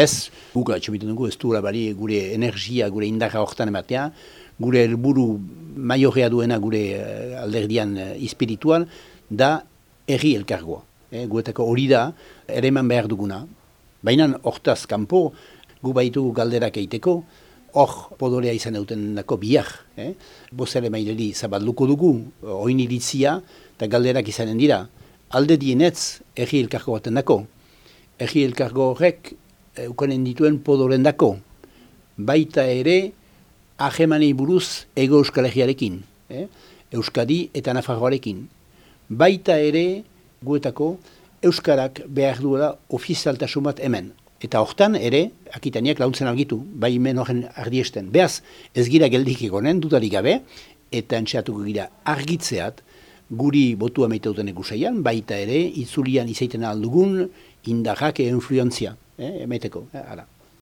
Ez, guk atxobiten dugu, ez duela bari gure energia, gure indarra horretan ematea, gure helburu maiorea duena gure uh, alderdian uh, espiritual, da erri elkargoa. Eh, guetako hori da, ere eman behar duguna. Baina hortaz kanpo, gu baitugu galderak eiteko, hor podorea izan duten dako biak. Eh? Bozere maileli zabalduko dugu, oin iritzia, eta galderak izanen dira. Alde dienetz, erri elkargo baten dako. Erri elkargo horrek, eukanen dituen podoren dako. Baita ere, ahemanei buruz ego euskal eh? Euskadi eta Nafarroarekin. Baita ere, guetako, euskarak behar duela ofizialtasun bat hemen. Eta hortan ere, akitaniak launtzen argitu, bai hemen horren ardiesten. Beaz, ez gira geldik egonen, dudarik gabe, eta entxeatuko gira argitzeat, guri botu amaitauten egusaian, baita ere, itzulian izaiten aldugun, indarrak e influenzia eh, emeteko, eh, ara.